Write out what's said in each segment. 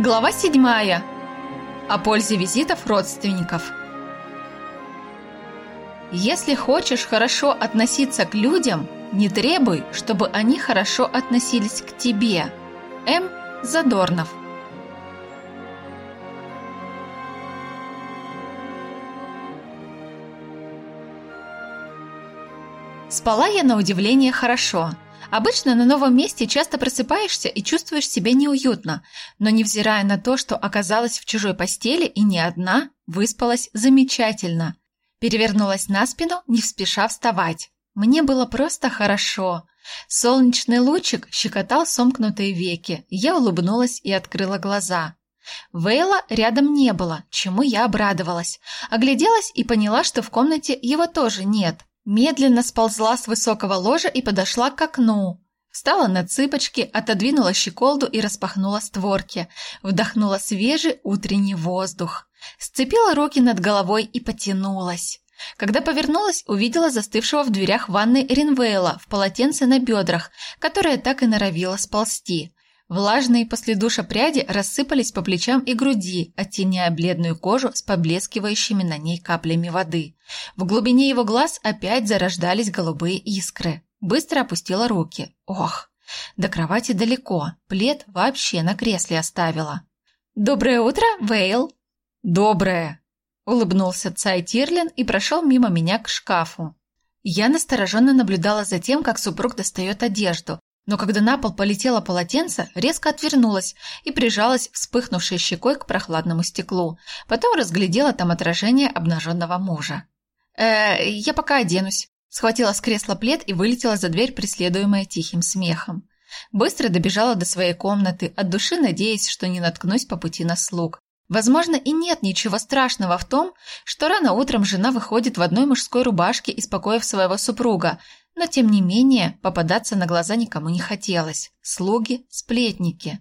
Глава 7. О пользе визитов родственников. Если хочешь хорошо относиться к людям, не требуй, чтобы они хорошо относились к тебе. М. Задорнов. Спала я на удивление хорошо – Обычно на новом месте часто просыпаешься и чувствуешь себя неуютно, но невзирая на то, что оказалась в чужой постели и не одна, выспалась замечательно. Перевернулась на спину, не спеша вставать. Мне было просто хорошо. Солнечный лучик щекотал сомкнутые веки. Я улыбнулась и открыла глаза. Вейла рядом не было, чему я обрадовалась. Огляделась и поняла, что в комнате его тоже нет. Медленно сползла с высокого ложа и подошла к окну. Встала на цыпочки, отодвинула щеколду и распахнула створки. Вдохнула свежий утренний воздух. Сцепила руки над головой и потянулась. Когда повернулась, увидела застывшего в дверях ванной Ринвейла в полотенце на бедрах, которое так и норовило сползти. Влажные после душа пряди рассыпались по плечам и груди, оттеняя бледную кожу с поблескивающими на ней каплями воды. В глубине его глаз опять зарождались голубые искры. Быстро опустила руки. Ох, до кровати далеко, плед вообще на кресле оставила. «Доброе утро, Вейл!» «Доброе!» – улыбнулся Цай Тирлин и прошел мимо меня к шкафу. Я настороженно наблюдала за тем, как супруг достает одежду, но когда на пол полетело полотенце, резко отвернулась и прижалась вспыхнувшей щекой к прохладному стеклу. Потом разглядела там отражение обнаженного мужа. «Э, я пока оденусь», – схватила с кресла плед и вылетела за дверь, преследуемая тихим смехом. Быстро добежала до своей комнаты, от души надеясь, что не наткнусь по пути на слуг. Возможно, и нет ничего страшного в том, что рано утром жена выходит в одной мужской рубашке из покоев своего супруга, но тем не менее попадаться на глаза никому не хотелось. Слуги, сплетники.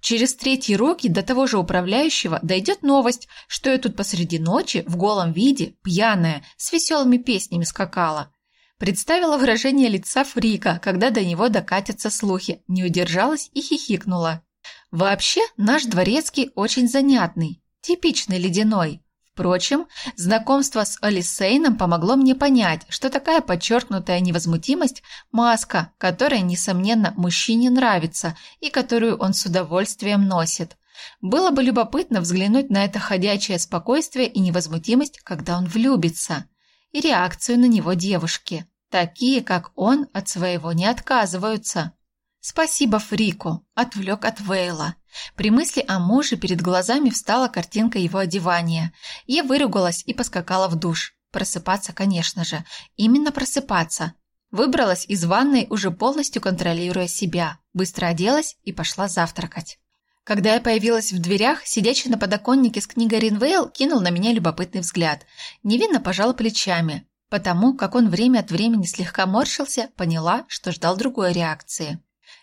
Через третьи руки до того же управляющего дойдет новость, что я тут посреди ночи в голом виде, пьяная, с веселыми песнями скакала. Представила выражение лица Фрика, когда до него докатятся слухи, не удержалась и хихикнула. Вообще, наш дворецкий очень занятный, типичный ледяной. Впрочем, знакомство с Олисейном помогло мне понять, что такая подчеркнутая невозмутимость – маска, которая, несомненно, мужчине нравится и которую он с удовольствием носит. Было бы любопытно взглянуть на это ходячее спокойствие и невозмутимость, когда он влюбится, и реакцию на него девушки. Такие, как он, от своего не отказываются. «Спасибо, Фрику!» – отвлек от Вейла. При мысли о муже перед глазами встала картинка его одевания. Я выругалась и поскакала в душ. Просыпаться, конечно же. Именно просыпаться. Выбралась из ванной, уже полностью контролируя себя. Быстро оделась и пошла завтракать. Когда я появилась в дверях, сидящий на подоконнике с книгой Ринвейл кинул на меня любопытный взгляд. Невинно пожала плечами. Потому, как он время от времени слегка морщился, поняла, что ждал другой реакции.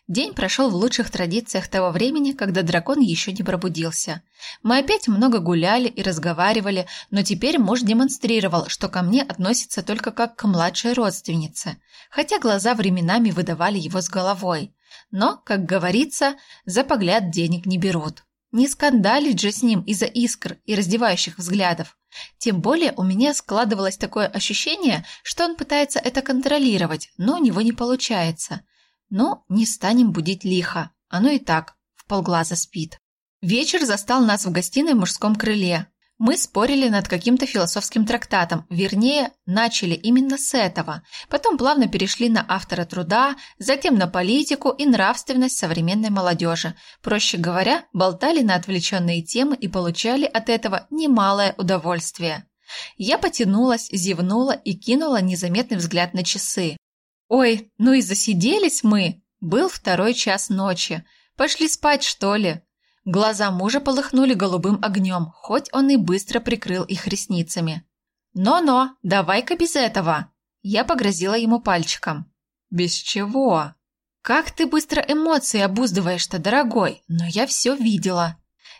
День прошел в лучших традициях того времени, когда дракон еще не пробудился. Мы опять много гуляли и разговаривали, но теперь муж демонстрировал, что ко мне относится только как к младшей родственнице, хотя глаза временами выдавали его с головой. Но, как говорится, за погляд денег не берут. Не скандалить же с ним из-за искр и раздевающих взглядов. Тем более у меня складывалось такое ощущение, что он пытается это контролировать, но у него не получается – но не станем будить лихо, оно и так в полглаза спит. Вечер застал нас в гостиной в мужском крыле. Мы спорили над каким-то философским трактатом, вернее, начали именно с этого, потом плавно перешли на автора труда, затем на политику и нравственность современной молодежи. Проще говоря, болтали на отвлеченные темы и получали от этого немалое удовольствие. Я потянулась, зевнула и кинула незаметный взгляд на часы. «Ой, ну и засиделись мы!» Был второй час ночи. Пошли спать, что ли? Глаза мужа полыхнули голубым огнем, хоть он и быстро прикрыл их ресницами. «Но-но, давай-ка без этого!» Я погрозила ему пальчиком. «Без чего?» «Как ты быстро эмоции обуздываешь-то, дорогой? Но я все видела!»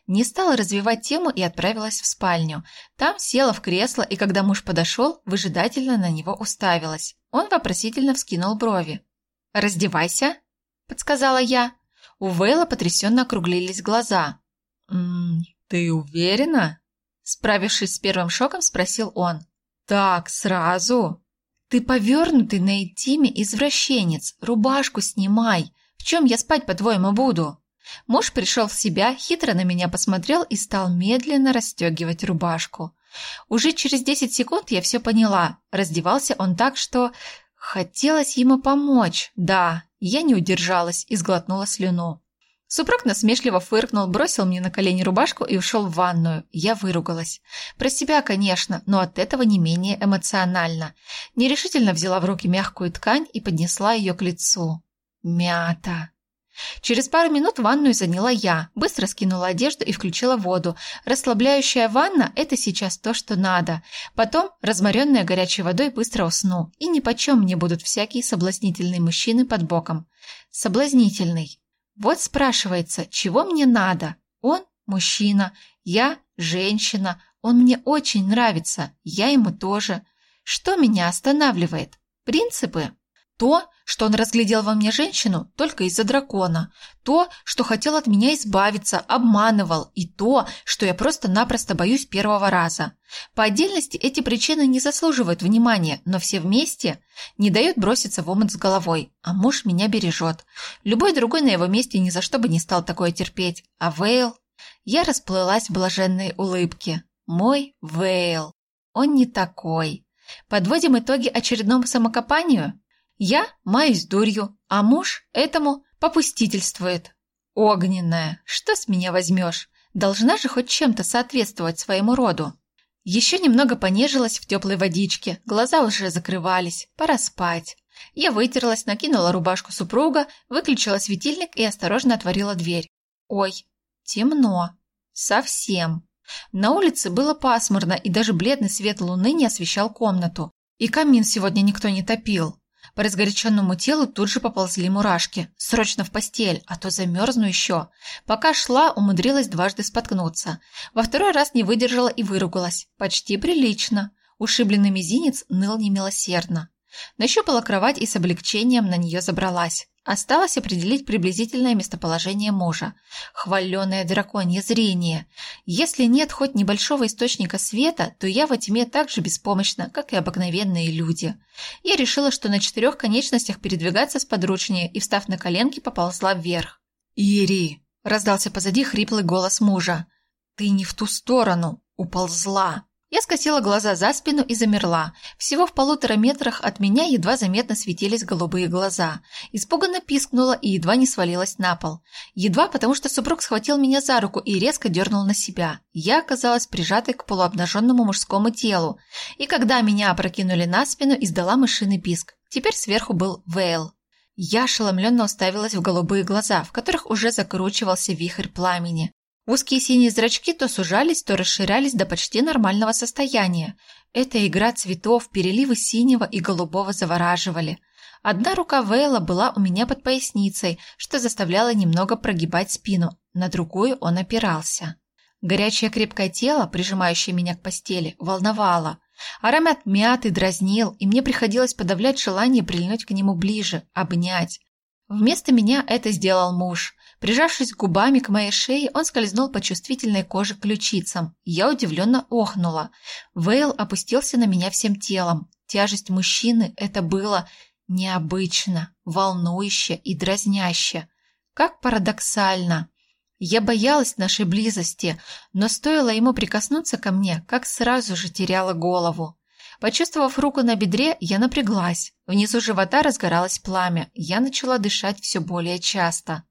Не стала развивать тему и отправилась в спальню. Там села в кресло, и когда муж подошел, выжидательно на него уставилась. Он вопросительно вскинул брови. «Раздевайся», – подсказала я. У Вейла потрясенно округлились глаза. «М -м, «Ты уверена?» Справившись с первым шоком, спросил он. «Так, сразу?» «Ты повернутый на интиме извращенец. Рубашку снимай. В чем я спать, по-твоему, буду?» Муж пришел в себя, хитро на меня посмотрел и стал медленно расстегивать рубашку. Уже через 10 секунд я все поняла. Раздевался он так, что... Хотелось ему помочь. Да, я не удержалась и сглотнула слюну. Супруг насмешливо фыркнул, бросил мне на колени рубашку и ушел в ванную. Я выругалась. Про себя, конечно, но от этого не менее эмоционально. Нерешительно взяла в руки мягкую ткань и поднесла ее к лицу. Мята. Через пару минут ванную заняла я, быстро скинула одежду и включила воду. Расслабляющая ванна – это сейчас то, что надо. Потом, разморенная горячей водой, быстро усну. И нипочем мне будут всякие соблазнительные мужчины под боком. Соблазнительный. Вот спрашивается, чего мне надо? Он – мужчина, я – женщина. Он мне очень нравится, я ему тоже. Что меня останавливает? Принципы? То, что он разглядел во мне женщину только из-за дракона. То, что хотел от меня избавиться, обманывал. И то, что я просто-напросто боюсь первого раза. По отдельности эти причины не заслуживают внимания, но все вместе не дают броситься в омут с головой. А муж меня бережет. Любой другой на его месте ни за что бы не стал такое терпеть. А Вейл... Я расплылась в блаженной улыбке. Мой Вейл. Он не такой. Подводим итоги очередному самокопанию? Я маюсь дурью, а муж этому попустительствует. Огненная, что с меня возьмешь? Должна же хоть чем-то соответствовать своему роду. Еще немного понежилась в теплой водичке, глаза уже закрывались, пора спать. Я вытерлась, накинула рубашку супруга, выключила светильник и осторожно отворила дверь. Ой, темно. Совсем. На улице было пасмурно, и даже бледный свет луны не освещал комнату. И камин сегодня никто не топил. По разгоряченному телу тут же поползли мурашки. Срочно в постель, а то замерзну еще. Пока шла, умудрилась дважды споткнуться. Во второй раз не выдержала и выругалась. Почти прилично. Ушибленный мизинец ныл немилосердно. Нащупала кровать и с облегчением на нее забралась. Осталось определить приблизительное местоположение мужа. Хваленое драконье зрение. Если нет хоть небольшого источника света, то я во тьме так же беспомощна, как и обыкновенные люди. Я решила, что на четырех конечностях передвигаться сподручнее и, встав на коленки, поползла вверх. «Ири!» – раздался позади хриплый голос мужа. «Ты не в ту сторону! Уползла!» Я скосила глаза за спину и замерла. Всего в полутора метрах от меня едва заметно светились голубые глаза. Испуганно пискнула и едва не свалилась на пол. Едва, потому что супруг схватил меня за руку и резко дернул на себя. Я оказалась прижатой к полуобнаженному мужскому телу. И когда меня опрокинули на спину, издала мышиный писк. Теперь сверху был Вейл. Я ошеломленно уставилась в голубые глаза, в которых уже закручивался вихрь пламени. Узкие синие зрачки то сужались, то расширялись до почти нормального состояния. Эта игра цветов, переливы синего и голубого завораживали. Одна рука Вейла была у меня под поясницей, что заставляло немного прогибать спину, на другую он опирался. Горячее крепкое тело, прижимающее меня к постели, волновало. Аромат мяты дразнил, и мне приходилось подавлять желание прильнуть к нему ближе, обнять. Вместо меня это сделал муж. Прижавшись губами к моей шее, он скользнул по чувствительной коже ключицам. Я удивленно охнула. Вейл опустился на меня всем телом. Тяжесть мужчины – это было необычно, волнующе и дразняще. Как парадоксально. Я боялась нашей близости, но стоило ему прикоснуться ко мне, как сразу же теряла голову. Почувствовав руку на бедре, я напряглась. Внизу живота разгоралось пламя. Я начала дышать все более часто.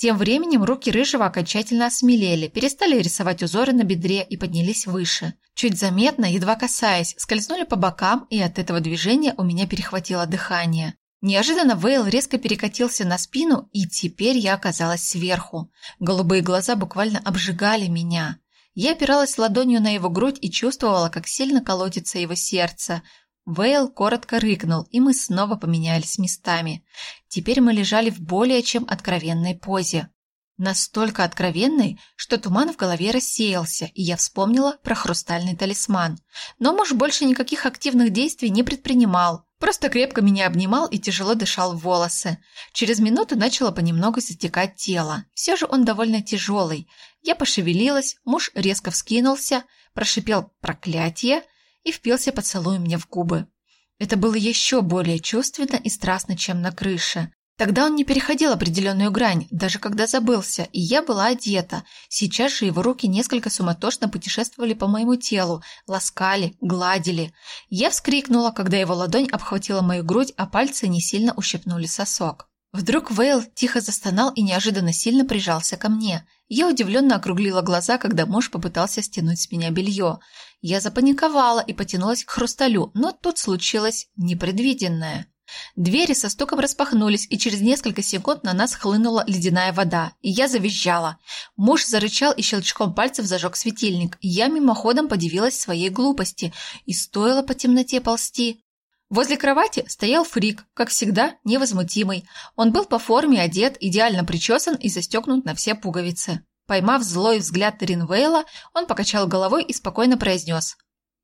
Тем временем руки рыжего окончательно осмелели, перестали рисовать узоры на бедре и поднялись выше. Чуть заметно, едва касаясь, скользнули по бокам, и от этого движения у меня перехватило дыхание. Неожиданно Вейл резко перекатился на спину, и теперь я оказалась сверху. Голубые глаза буквально обжигали меня. Я опиралась ладонью на его грудь и чувствовала, как сильно колотится его сердце. Вейл коротко рыкнул, и мы снова поменялись местами. Теперь мы лежали в более чем откровенной позе. Настолько откровенной, что туман в голове рассеялся, и я вспомнила про хрустальный талисман. Но муж больше никаких активных действий не предпринимал, Просто крепко меня обнимал и тяжело дышал в волосы. Через минуту начало понемногу затекать тело. Все же он довольно тяжелый. Я пошевелилась, муж резко вскинулся, прошипел проклятие и впился поцелуем мне в губы. Это было еще более чувственно и страстно, чем на крыше. Тогда он не переходил определенную грань, даже когда забылся, и я была одета. Сейчас же его руки несколько суматошно путешествовали по моему телу, ласкали, гладили. Я вскрикнула, когда его ладонь обхватила мою грудь, а пальцы не сильно ущипнули сосок. Вдруг Вейл тихо застонал и неожиданно сильно прижался ко мне. Я удивленно округлила глаза, когда муж попытался стянуть с меня белье. Я запаниковала и потянулась к хрусталю, но тут случилось непредвиденное. Двери со стуком распахнулись, и через несколько секунд на нас хлынула ледяная вода, и я завизжала. Муж зарычал и щелчком пальцев зажег светильник. Я мимоходом подивилась своей глупости, и стоило по темноте ползти. Возле кровати стоял фрик, как всегда, невозмутимый. Он был по форме одет, идеально причесан и застегнут на все пуговицы. Поймав злой взгляд Ринвейла, он покачал головой и спокойно произнес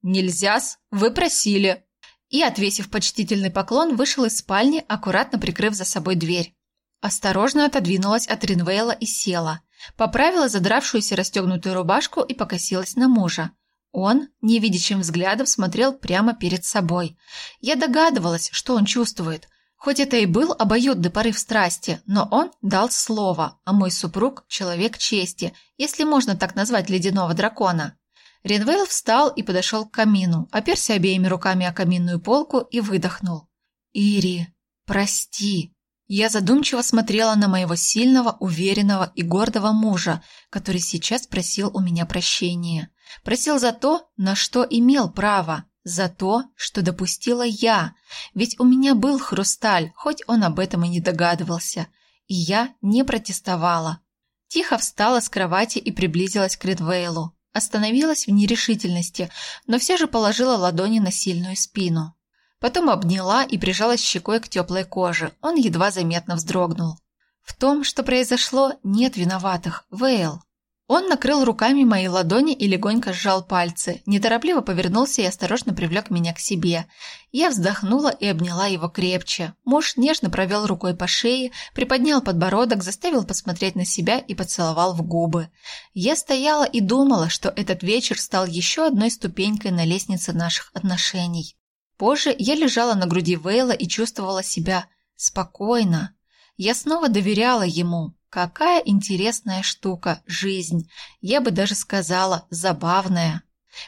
«Нельзя-с, вы просили». И, отвесив почтительный поклон, вышел из спальни, аккуратно прикрыв за собой дверь. Осторожно отодвинулась от Ринвейла и села. Поправила задравшуюся расстегнутую рубашку и покосилась на мужа. Он невидящим взглядом смотрел прямо перед собой. Я догадывалась, что он чувствует. Хоть это и был обоюдный порыв страсти, но он дал слово, а мой супруг – человек чести, если можно так назвать ледяного дракона. Ренвейл встал и подошел к камину, оперся обеими руками о каминную полку и выдохнул. «Ири, прости». Я задумчиво смотрела на моего сильного, уверенного и гордого мужа, который сейчас просил у меня прощения. Просил за то, на что имел право, за то, что допустила я, ведь у меня был хрусталь, хоть он об этом и не догадывался, и я не протестовала. Тихо встала с кровати и приблизилась к Редвейлу. Остановилась в нерешительности, но все же положила ладони на сильную спину. Потом обняла и прижалась щекой к теплой коже. Он едва заметно вздрогнул. В том, что произошло, нет виноватых. Вейл. Он накрыл руками мои ладони и легонько сжал пальцы, неторопливо повернулся и осторожно привлек меня к себе. Я вздохнула и обняла его крепче. Муж нежно провел рукой по шее, приподнял подбородок, заставил посмотреть на себя и поцеловал в губы. Я стояла и думала, что этот вечер стал еще одной ступенькой на лестнице наших отношений. Позже я лежала на груди Вейла и чувствовала себя спокойно. Я снова доверяла ему, Какая интересная штука – жизнь. Я бы даже сказала, забавная.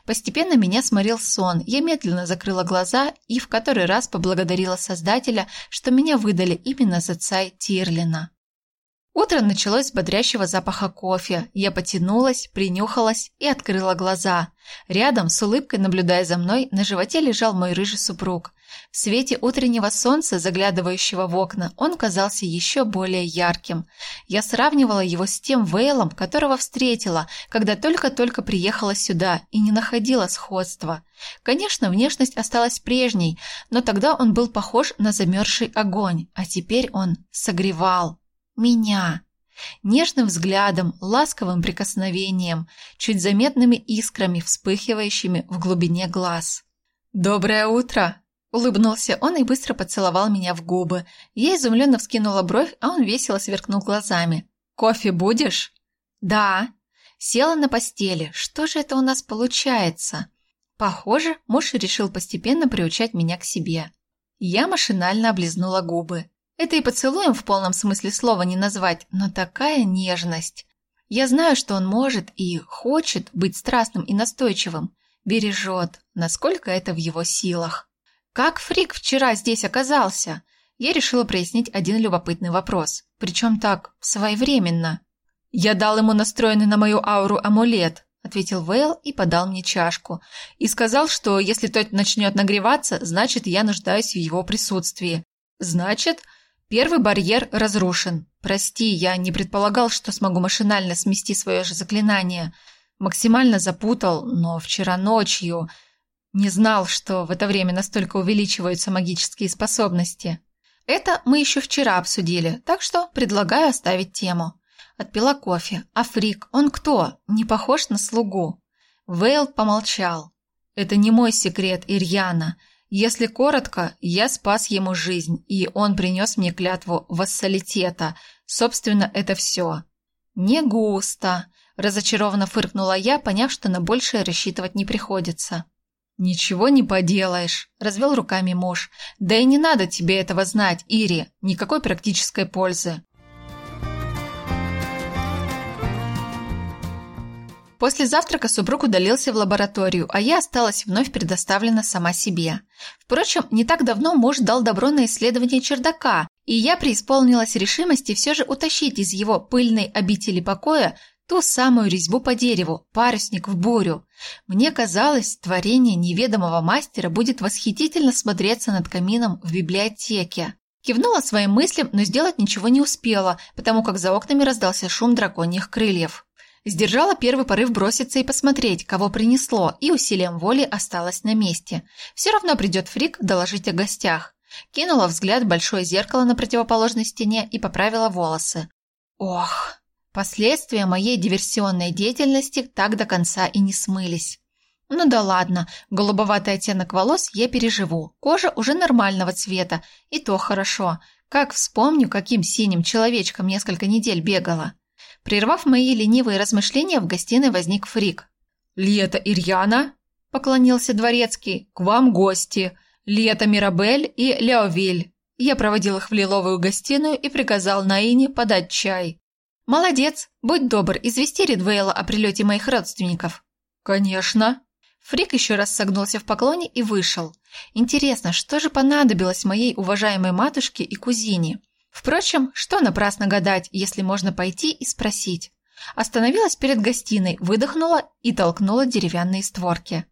Постепенно меня сморил сон. Я медленно закрыла глаза и в который раз поблагодарила Создателя, что меня выдали именно за цай Тирлина. Утро началось с бодрящего запаха кофе. Я потянулась, принюхалась и открыла глаза. Рядом, с улыбкой наблюдая за мной, на животе лежал мой рыжий супруг. В свете утреннего солнца, заглядывающего в окна, он казался еще более ярким. Я сравнивала его с тем Вейлом, которого встретила, когда только-только приехала сюда и не находила сходства. Конечно, внешность осталась прежней, но тогда он был похож на замерзший огонь, а теперь он согревал меня. Нежным взглядом, ласковым прикосновением, чуть заметными искрами, вспыхивающими в глубине глаз. «Доброе утро!» Улыбнулся он и быстро поцеловал меня в губы. Я изумленно вскинула бровь, а он весело сверкнул глазами. «Кофе будешь?» «Да». Села на постели. Что же это у нас получается? Похоже, муж решил постепенно приучать меня к себе. Я машинально облизнула губы. Это и поцелуем в полном смысле слова не назвать, но такая нежность. Я знаю, что он может и хочет быть страстным и настойчивым. Бережет, насколько это в его силах. Как Фрик вчера здесь оказался? Я решила прояснить один любопытный вопрос. Причем так, своевременно. Я дал ему настроенный на мою ауру амулет, ответил Вейл и подал мне чашку. И сказал, что если тот начнет нагреваться, значит, я нуждаюсь в его присутствии. Значит, Первый барьер разрушен. Прости, я не предполагал, что смогу машинально смести свое же заклинание. Максимально запутал, но вчера ночью не знал, что в это время настолько увеличиваются магические способности. Это мы еще вчера обсудили, так что предлагаю оставить тему. Отпила кофе. А Фрик, он кто? Не похож на слугу. Вейл помолчал. Это не мой секрет, Ирьяна. Если коротко, я спас ему жизнь, и он принес мне клятву вассалитета. Собственно, это все. Не густо, разочарованно фыркнула я, поняв, что на большее рассчитывать не приходится. «Ничего не поделаешь», – развел руками муж. «Да и не надо тебе этого знать, Ири, никакой практической пользы. После завтрака супруг удалился в лабораторию, а я осталась вновь предоставлена сама себе. Впрочем, не так давно муж дал добро на исследование чердака, и я преисполнилась решимости все же утащить из его пыльной обители покоя ту самую резьбу по дереву, парусник в бурю. Мне казалось, творение неведомого мастера будет восхитительно смотреться над камином в библиотеке. Кивнула своим мыслям, но сделать ничего не успела, потому как за окнами раздался шум драконьих крыльев. Сдержала первый порыв броситься и посмотреть, кого принесло, и усилием воли осталась на месте. Все равно придет Фрик доложить о гостях. Кинула взгляд большое зеркало на противоположной стене и поправила волосы. Ох, последствия моей диверсионной деятельности так до конца и не смылись. Ну да ладно, голубоватый оттенок волос я переживу. Кожа уже нормального цвета, и то хорошо. Как вспомню, каким синим человечком несколько недель бегала. Прервав мои ленивые размышления, в гостиной возник Фрик. «Лето Ирьяна?» – поклонился дворецкий. «К вам гости. Лето Мирабель и Леовиль». Я проводил их в лиловую гостиную и приказал Наине подать чай. «Молодец! Будь добр, извести Ридвейла о прилете моих родственников». «Конечно». Фрик еще раз согнулся в поклоне и вышел. Интересно, что же понадобилось моей уважаемой матушке и кузине? Впрочем, что напрасно гадать, если можно пойти и спросить. Остановилась перед гостиной, выдохнула и толкнула деревянные створки.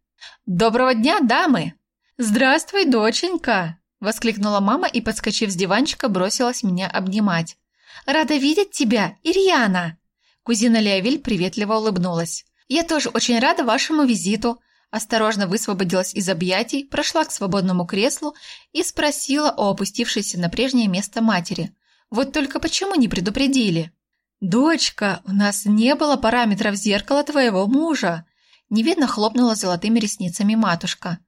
«Доброго дня, дамы!» «Здравствуй, доченька!» – воскликнула мама и, подскочив с диванчика, бросилась меня обнимать. «Рада видеть тебя, Ирьяна!» Кузина Леовиль приветливо улыбнулась. «Я тоже очень рада вашему визиту!» Осторожно высвободилась из объятий, прошла к свободному креслу и спросила о опустившейся на прежнее место матери. Вот только почему не предупредили? «Дочка, у нас не было параметров зеркала твоего мужа!» Невидно хлопнула золотыми ресницами матушка.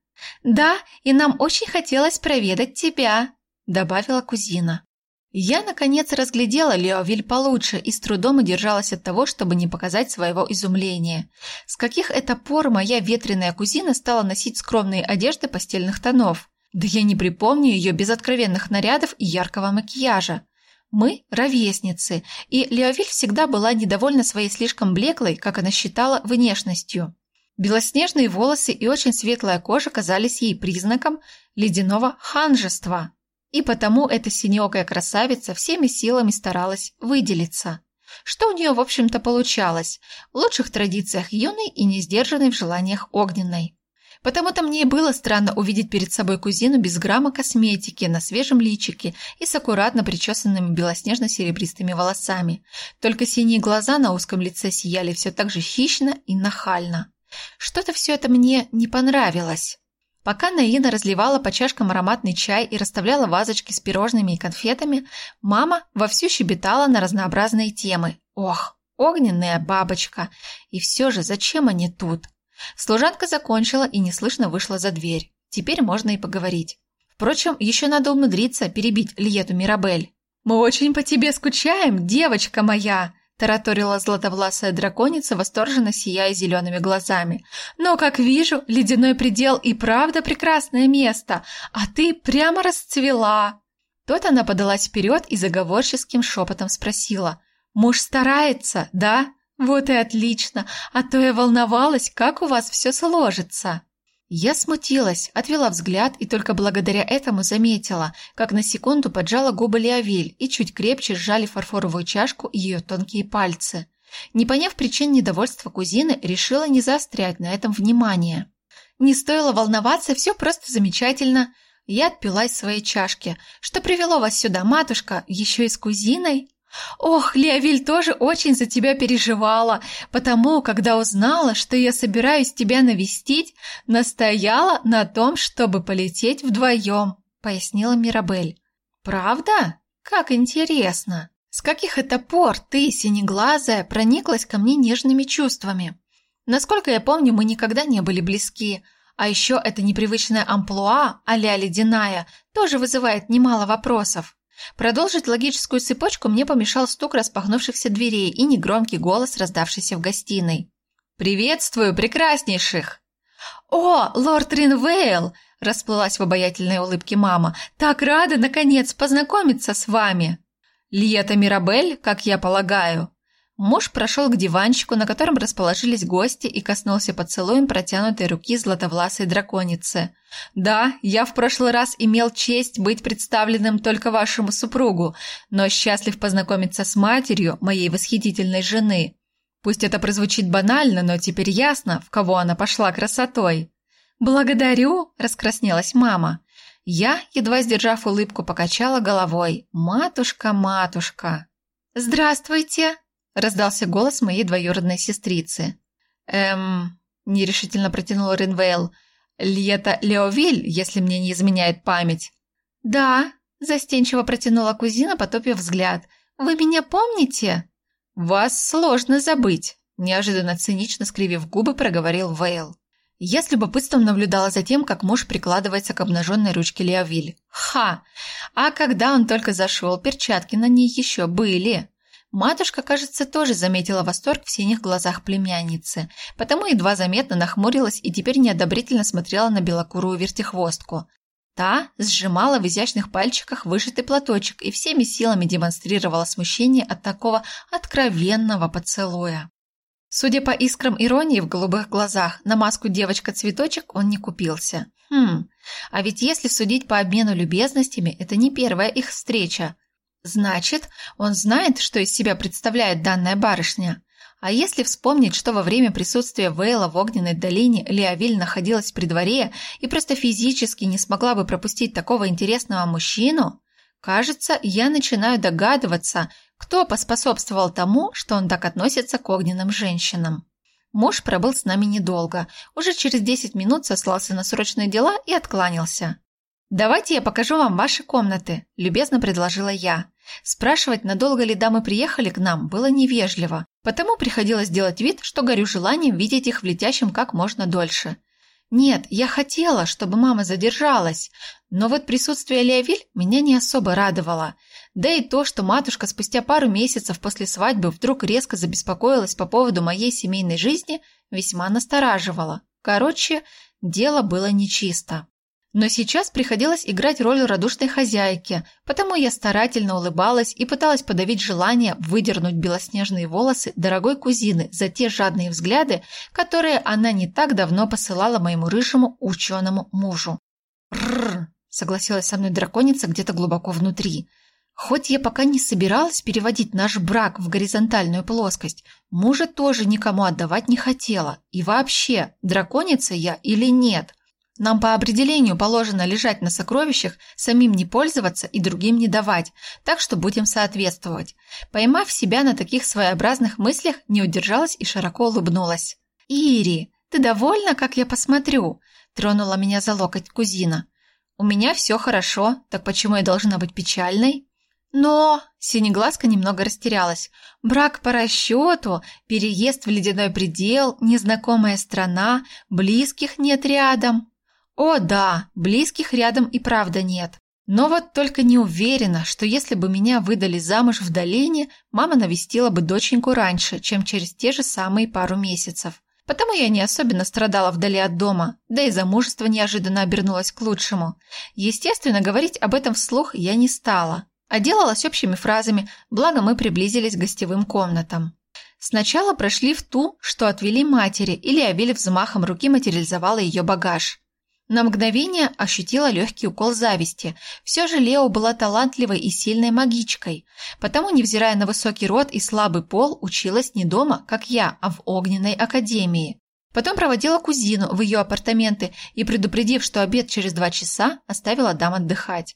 «Да, и нам очень хотелось проведать тебя», добавила кузина. Я, наконец, разглядела Леовиль получше и с трудом удержалась от того, чтобы не показать своего изумления. С каких это пор моя ветреная кузина стала носить скромные одежды постельных тонов? Да я не припомню ее без откровенных нарядов и яркого макияжа. Мы – ровесницы, и Леовиль всегда была недовольна своей слишком блеклой, как она считала, внешностью. Белоснежные волосы и очень светлая кожа казались ей признаком ледяного ханжества. И потому эта синеокая красавица всеми силами старалась выделиться. Что у нее, в общем-то, получалось, в лучших традициях юной и не сдержанной в желаниях огненной. Потому-то мне было странно увидеть перед собой кузину без грамма косметики, на свежем личике и с аккуратно причесанными белоснежно-серебристыми волосами. Только синие глаза на узком лице сияли все так же хищно и нахально. Что-то все это мне не понравилось. Пока Наина разливала по чашкам ароматный чай и расставляла вазочки с пирожными и конфетами, мама вовсю щебетала на разнообразные темы. Ох, огненная бабочка! И все же, зачем они тут? Служанка закончила и неслышно вышла за дверь. Теперь можно и поговорить. Впрочем, еще надо умудриться перебить Льету Мирабель. «Мы очень по тебе скучаем, девочка моя!» Тараторила златовласая драконица, восторженно сияя зелеными глазами. «Но, как вижу, ледяной предел и правда прекрасное место, а ты прямо расцвела!» Тут она подалась вперед и заговорческим шепотом спросила. «Муж старается, да?» «Вот и отлично, а то я волновалась, как у вас все сложится». Я смутилась, отвела взгляд и только благодаря этому заметила, как на секунду поджала губы Леовиль и чуть крепче сжали фарфоровую чашку ее тонкие пальцы. Не поняв причин недовольства кузины, решила не заострять на этом внимание. Не стоило волноваться, все просто замечательно. Я отпила из своей чашки. Что привело вас сюда, матушка, еще и с кузиной? Ох, Леовиль тоже очень за тебя переживала, потому, когда узнала, что я собираюсь тебя навестить, настояла на том, чтобы полететь вдвоем, пояснила Мирабель. Правда? Как интересно. С каких это пор ты, синеглазая, прониклась ко мне нежными чувствами? Насколько я помню, мы никогда не были близки, А еще это непривычная амплуа а-ля ледяная тоже вызывает немало вопросов. Продолжить логическую цепочку мне помешал стук распахнувшихся дверей и негромкий голос, раздавшийся в гостиной. «Приветствую, прекраснейших!» «О, лорд Ринвейл!» – расплылась в обаятельной улыбке мама. «Так рада, наконец, познакомиться с вами!» «Лиета Мирабель, как я полагаю!» Муж прошел к диванчику, на котором расположились гости, и коснулся поцелуем протянутой руки златовласой драконицы. «Да, я в прошлый раз имел честь быть представленным только вашему супругу, но счастлив познакомиться с матерью моей восхитительной жены. Пусть это прозвучит банально, но теперь ясно, в кого она пошла красотой». «Благодарю!» – раскраснелась мама. Я, едва сдержав улыбку, покачала головой. «Матушка, матушка!» «Здравствуйте!» Раздался голос моей двоюродной сестрицы. «Эм...» – нерешительно протянул Ринвейл. «Льета Леовиль, если мне не изменяет память». «Да», – застенчиво протянула кузина, потопив взгляд. «Вы меня помните?» «Вас сложно забыть», – неожиданно цинично скривив губы, проговорил Вейл. Я с любопытством наблюдала за тем, как муж прикладывается к обнаженной ручке Леовиль. Ха! А когда он только зашел, перчатки на ней еще были. Матушка, кажется, тоже заметила восторг в синих глазах племянницы, потому едва заметно нахмурилась и теперь неодобрительно смотрела на белокурую вертихвостку. Та сжимала в изящных пальчиках вышитый платочек и всеми силами демонстрировала смущение от такого откровенного поцелуя. Судя по искрам иронии в голубых глазах, на маску девочка-цветочек он не купился. Хм, а ведь если судить по обмену любезностями, это не первая их встреча – Значит, он знает, что из себя представляет данная барышня. А если вспомнить, что во время присутствия Вейла в Огненной долине Леовиль находилась при дворе и просто физически не смогла бы пропустить такого интересного мужчину, кажется, я начинаю догадываться, кто поспособствовал тому, что он так относится к огненным женщинам. Муж пробыл с нами недолго, уже через 10 минут сослался на срочные дела и откланялся. «Давайте я покажу вам ваши комнаты», – любезно предложила я. Спрашивать, надолго ли дамы приехали к нам, было невежливо, потому приходилось делать вид, что горю желанием видеть их в летящем как можно дольше. Нет, я хотела, чтобы мама задержалась, но вот присутствие Леовиль меня не особо радовало. Да и то, что матушка спустя пару месяцев после свадьбы вдруг резко забеспокоилась по поводу моей семейной жизни, весьма настораживало. Короче, дело было нечисто. Но сейчас приходилось играть роль радушной хозяйки, потому я старательно улыбалась и пыталась подавить желание выдернуть белоснежные волосы дорогой кузины за те жадные взгляды, которые она не так давно посылала моему рыжему ученому мужу. «Рррр!» – согласилась со мной драконица где-то глубоко внутри. Хоть я пока не собиралась переводить наш брак в горизонтальную плоскость, мужа тоже никому отдавать не хотела. И вообще, драконица я или нет? Нам по определению положено лежать на сокровищах, самим не пользоваться и другим не давать, так что будем соответствовать. Поймав себя на таких своеобразных мыслях, не удержалась и широко улыбнулась. «Ири, ты довольна, как я посмотрю?» – тронула меня за локоть кузина. «У меня все хорошо, так почему я должна быть печальной?» Но Синеглазка немного растерялась. Брак по расчету, переезд в ледяной предел, незнакомая страна, близких нет рядом. О, да, близких рядом и правда нет. Но вот только не уверена, что если бы меня выдали замуж в долине, мама навестила бы доченьку раньше, чем через те же самые пару месяцев. Потому я не особенно страдала вдали от дома, да и замужество неожиданно обернулось к лучшему. Естественно, говорить об этом вслух я не стала, а делалась общими фразами, благо мы приблизились к гостевым комнатам. Сначала прошли в ту, что отвели матери, или Авель взмахом руки материализовала ее багаж. На мгновение ощутила легкий укол зависти. Все же Лео была талантливой и сильной магичкой, потому, невзирая на высокий рот и слабый пол, училась не дома, как я, а в огненной академии. Потом проводила кузину в ее апартаменты и, предупредив, что обед через два часа, оставила дам отдыхать.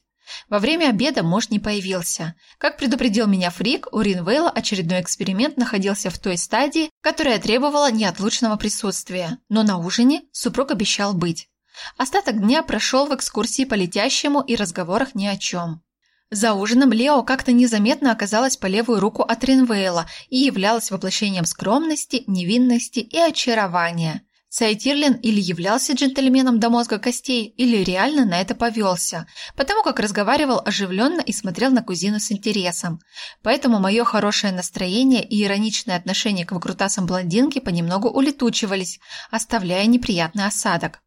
Во время обеда муж не появился. Как предупредил меня Фрик, у Ринвейла очередной эксперимент находился в той стадии, которая требовала неотлучного присутствия, но на ужине супруг обещал быть. Остаток дня прошел в экскурсии по летящему и разговорах ни о чем. За ужином Лео как-то незаметно оказалась по левую руку от Ринвейла и являлась воплощением скромности, невинности и очарования. Сайтирлин или являлся джентльменом до мозга костей, или реально на это повелся, потому как разговаривал оживленно и смотрел на кузину с интересом. Поэтому мое хорошее настроение и ироничное отношение к выкрутасам блондинки понемногу улетучивались, оставляя неприятный осадок.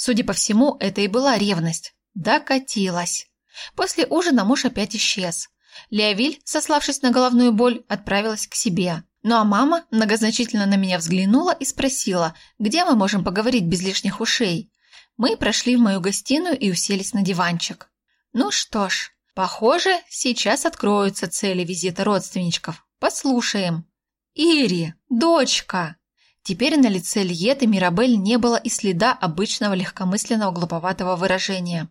Судя по всему, это и была ревность. Докатилась. После ужина муж опять исчез. Леовиль, сославшись на головную боль, отправилась к себе. Ну а мама многозначительно на меня взглянула и спросила, где мы можем поговорить без лишних ушей. Мы прошли в мою гостиную и уселись на диванчик. Ну что ж, похоже, сейчас откроются цели визита родственничков. Послушаем. Ири, дочка. Теперь на лице Льеты Мирабель не было и следа обычного легкомысленного глуповатого выражения.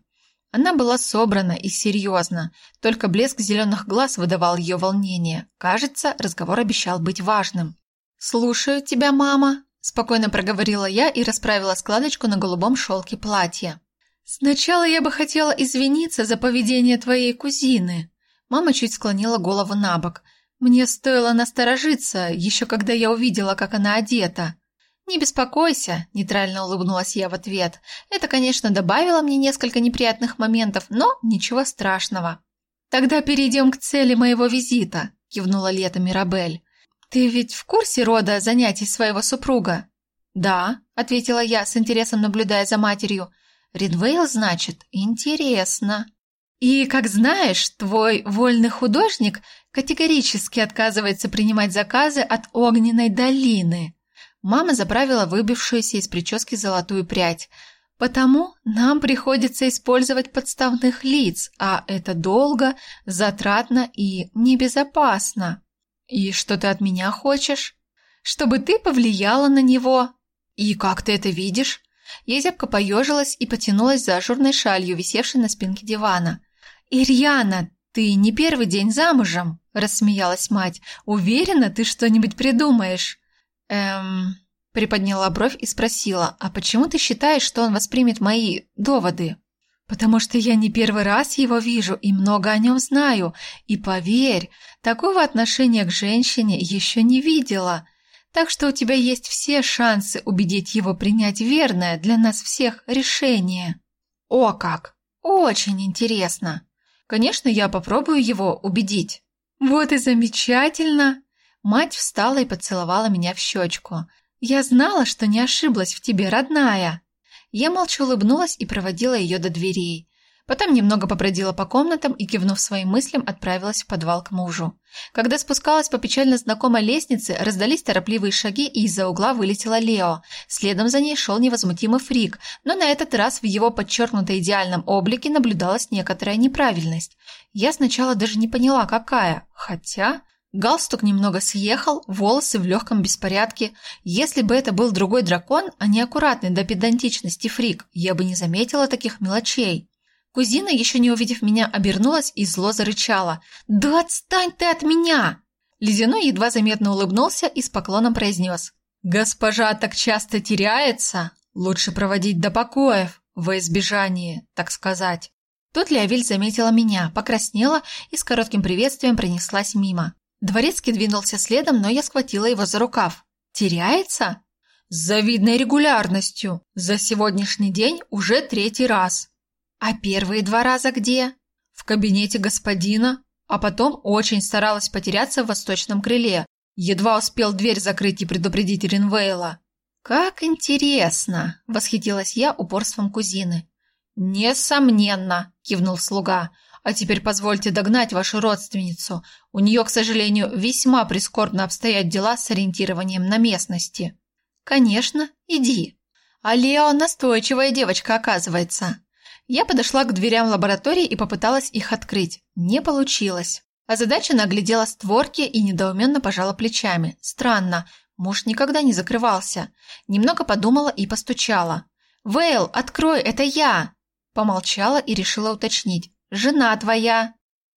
Она была собрана и серьезна, только блеск зеленых глаз выдавал ее волнение. Кажется, разговор обещал быть важным. «Слушаю тебя, мама», – спокойно проговорила я и расправила складочку на голубом шелке платья. «Сначала я бы хотела извиниться за поведение твоей кузины». Мама чуть склонила голову на бок. «Мне стоило насторожиться, еще когда я увидела, как она одета. «Не беспокойся», – нейтрально улыбнулась я в ответ. «Это, конечно, добавило мне несколько неприятных моментов, но ничего страшного». «Тогда перейдем к цели моего визита», – кивнула Лето Мирабель. «Ты ведь в курсе рода занятий своего супруга?» «Да», – ответила я, с интересом наблюдая за матерью. «Ридвейл, значит? Интересно». «И, как знаешь, твой вольный художник категорически отказывается принимать заказы от Огненной долины», Мама заправила выбившуюся из прически золотую прядь. Потому нам приходится использовать подставных лиц, а это долго, затратно и небезопасно. И что ты от меня хочешь? Чтобы ты повлияла на него. И как ты это видишь? Я зябко поежилась и потянулась за ажурной шалью, висевшей на спинке дивана. «Ирьяна, ты не первый день замужем?» – рассмеялась мать. «Уверена, ты что-нибудь придумаешь?» «Эм...» – приподняла бровь и спросила, «А почему ты считаешь, что он воспримет мои доводы?» «Потому что я не первый раз его вижу и много о нем знаю, и поверь, такого отношения к женщине еще не видела, так что у тебя есть все шансы убедить его принять верное для нас всех решение». «О как! Очень интересно! Конечно, я попробую его убедить». «Вот и замечательно!» Мать встала и поцеловала меня в щечку. «Я знала, что не ошиблась в тебе, родная!» Я молча улыбнулась и проводила ее до дверей. Потом немного побродила по комнатам и, кивнув своим мыслям, отправилась в подвал к мужу. Когда спускалась по печально знакомой лестнице, раздались торопливые шаги, и из-за угла вылетела Лео. Следом за ней шел невозмутимый фрик, но на этот раз в его подчеркнуто идеальном облике наблюдалась некоторая неправильность. Я сначала даже не поняла, какая, хотя... Галстук немного съехал, волосы в легком беспорядке. Если бы это был другой дракон, а не аккуратный до педантичности фрик, я бы не заметила таких мелочей. Кузина, еще не увидев меня, обернулась и зло зарычала. «Да отстань ты от меня!» Ледяной едва заметно улыбнулся и с поклоном произнес. «Госпожа так часто теряется, лучше проводить до покоев, во избежание, так сказать». Тут Леовиль заметила меня, покраснела и с коротким приветствием принеслась мимо. Дворецкий двинулся следом, но я схватила его за рукав. «Теряется?» «С завидной регулярностью. За сегодняшний день уже третий раз». «А первые два раза где?» «В кабинете господина, а потом очень старалась потеряться в восточном крыле. Едва успел дверь закрыть и предупредить Ринвейла». «Как интересно!» – восхитилась я упорством кузины. «Несомненно!» – кивнул слуга – а теперь позвольте догнать вашу родственницу. У нее, к сожалению, весьма прискорбно обстоят дела с ориентированием на местности. Конечно, иди. А Лео настойчивая девочка, оказывается. Я подошла к дверям лаборатории и попыталась их открыть. Не получилось. А задача наглядела створки и недоуменно пожала плечами. Странно, муж никогда не закрывался. Немного подумала и постучала. «Вейл, открой, это я!» Помолчала и решила уточнить. Жена твоя!»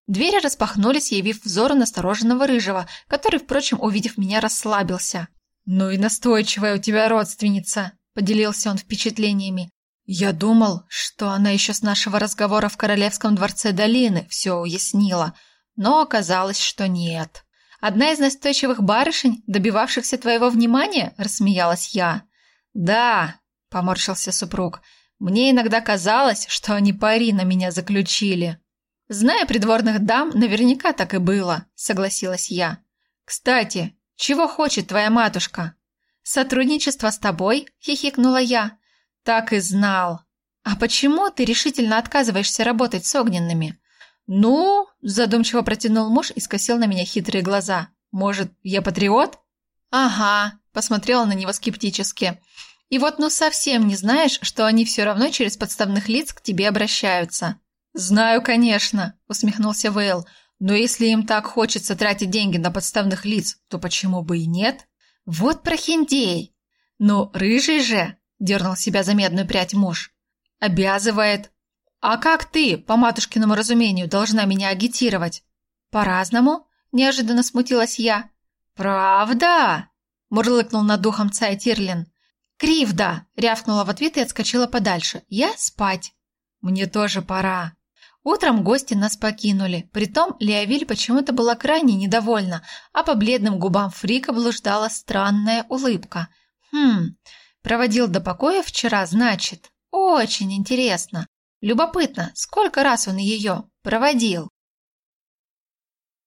Двери распахнулись, явив взору настороженного рыжего, который, впрочем, увидев меня, расслабился. «Ну и настойчивая у тебя родственница!» – поделился он впечатлениями. «Я думал, что она еще с нашего разговора в Королевском дворце долины все уяснила, но оказалось, что нет. Одна из настойчивых барышень, добивавшихся твоего внимания?» – рассмеялась я. Да, поморщился супруг. Мне иногда казалось, что они пари на меня заключили. Зная придворных дам, наверняка так и было, согласилась я. Кстати, чего хочет твоя матушка? Сотрудничество с тобой? хихикнула я. Так и знал. А почему ты решительно отказываешься работать с огненными? Ну, задумчиво протянул муж и скосил на меня хитрые глаза. Может, я патриот? Ага, посмотрела на него скептически. И вот ну совсем не знаешь, что они все равно через подставных лиц к тебе обращаются. Знаю, конечно, усмехнулся Вейл. Но если им так хочется тратить деньги на подставных лиц, то почему бы и нет? Вот прохиндей. Ну, рыжий же, дернул себя за медную прядь муж. Обязывает. А как ты, по матушкиному разумению, должна меня агитировать? По-разному, неожиданно смутилась я. Правда? мурлыкнул над духом царь Тирлин. «Кривда!» – рявкнула в ответ и отскочила подальше. «Я спать!» «Мне тоже пора!» Утром гости нас покинули. Притом Леовиль почему-то была крайне недовольна, а по бледным губам Фрика блуждала странная улыбка. «Хм, проводил до покоя вчера, значит? Очень интересно. Любопытно, сколько раз он ее проводил?»